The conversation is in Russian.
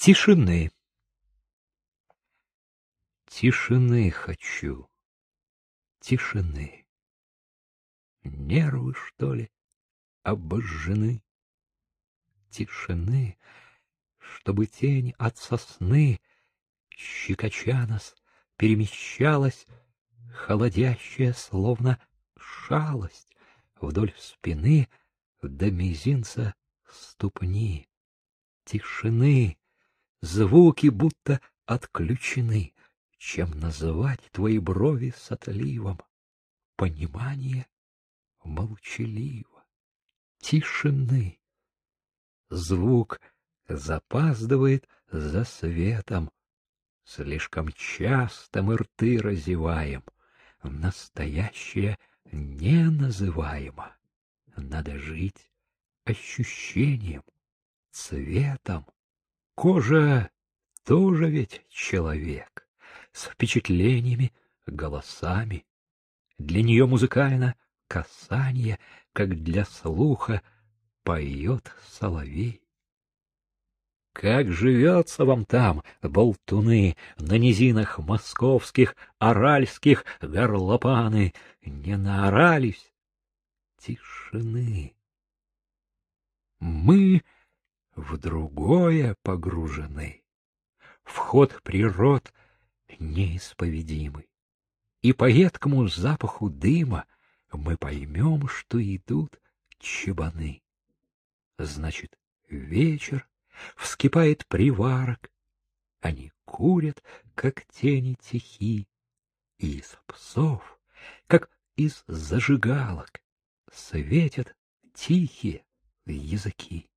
Тишины. Тишины хочу. Тишины. Нервы, что ли, обожжены? Тишины, чтобы тень от сосны, щекоча нас, перемещалась, холодящая, словно шалость, вдоль спины до мизинца ступни. Тишины, звуки будто отключены, чем называть твои брови с отливом. Понимание молчаливо, тишины. Звук запаздывает за светом, слишком часто мы рты разеваем, настоящее не называемо. Надо жить ощущением, цветом. Кожа тоже ведь человек, с впечатлениями, голосами. Для нее музыкально касание, как для слуха поет соловей. Как живется вам там, болтуны, на низинах московских, аральских горлопаны, не наорались? Тишины. Мы в другое погружены. Вход природ неисповедимый. И по едкому запаху дыма мы поймем, что идут чебаны. Значит, вечер вскипает приварок, они курят, как тени тихи, и из псов, как из зажигалок, светят тихие языки.